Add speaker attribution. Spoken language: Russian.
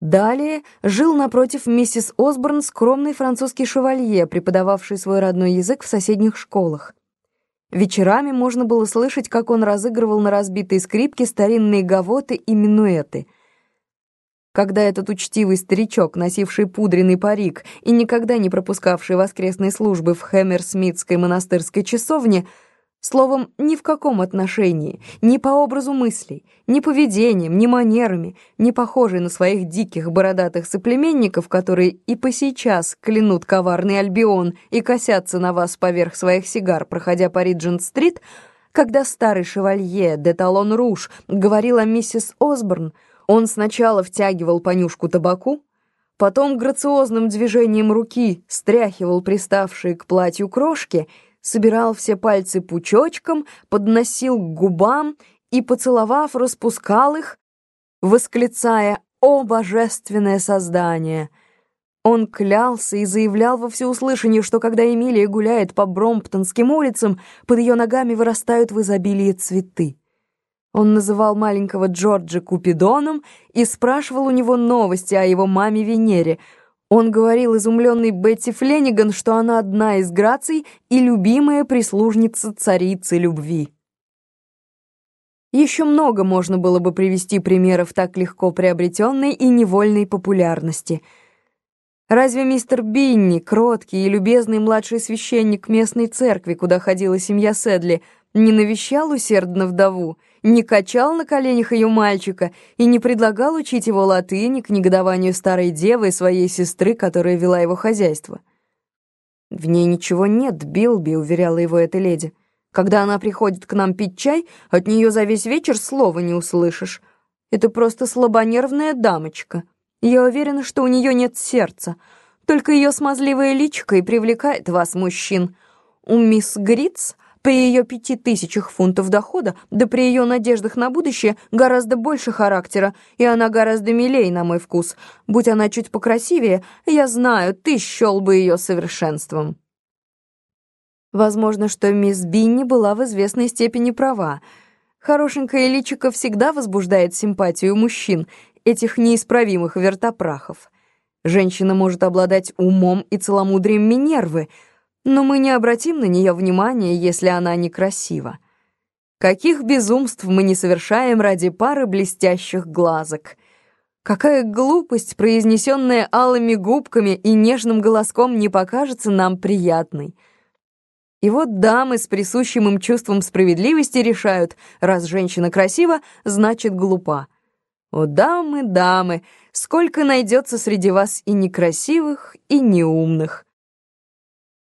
Speaker 1: Далее жил напротив миссис Осборн скромный французский шевалье, преподававший свой родной язык в соседних школах. Вечерами можно было слышать, как он разыгрывал на разбитой скрипке старинные гавоты и минуэты. Когда этот учтивый старичок, носивший пудренный парик и никогда не пропускавший воскресной службы в Хэмерсмитской монастырской часовне, Словом, ни в каком отношении, ни по образу мыслей, ни поведением, ни манерами, не похожий на своих диких бородатых соплеменников, которые и по сейчас клянут коварный Альбион и косятся на вас поверх своих сигар, проходя по Риджент-стрит, когда старый шевалье де Талон Руш говорил о миссис Осборн, он сначала втягивал понюшку табаку, потом грациозным движением руки стряхивал приставшие к платью крошки — собирал все пальцы пучочком, подносил к губам и, поцеловав, распускал их, восклицая «О, божественное создание!». Он клялся и заявлял во всеуслышание, что когда Эмилия гуляет по Бромптонским улицам, под ее ногами вырастают в изобилии цветы. Он называл маленького Джорджа Купидоном и спрашивал у него новости о его маме Венере — он говорил изумленной Бетти Флениган, что она одна из граций и любимая прислужница царицы любви. Еще много можно было бы привести примеров так легко приобретенной и невольной популярности. Разве мистер Бинни, кроткий и любезный младший священник местной церкви, куда ходила семья Седли, не навещал усердно вдову, не качал на коленях ее мальчика и не предлагал учить его латыни к негодованию старой девы и своей сестры, которая вела его хозяйство. «В ней ничего нет, Билби», — уверяла его эта леди. «Когда она приходит к нам пить чай, от нее за весь вечер слова не услышишь. Это просто слабонервная дамочка. Я уверена, что у нее нет сердца. Только ее смазливое личико и привлекает вас, мужчин. У мисс Гриц при ее пяти тысячах фунтов дохода, да при ее надеждах на будущее, гораздо больше характера, и она гораздо милей, на мой вкус. Будь она чуть покрасивее, я знаю, ты счел бы ее совершенством. Возможно, что мисс Бинни была в известной степени права. Хорошенькая личико всегда возбуждает симпатию мужчин, этих неисправимых вертопрахов. Женщина может обладать умом и целомудрием Минервы — но мы не обратим на нее внимания, если она некрасива. Каких безумств мы не совершаем ради пары блестящих глазок. Какая глупость, произнесенная алыми губками и нежным голоском, не покажется нам приятной. И вот дамы с присущим им чувством справедливости решают, раз женщина красива, значит глупа. О, дамы, дамы, сколько найдется среди вас и некрасивых, и неумных.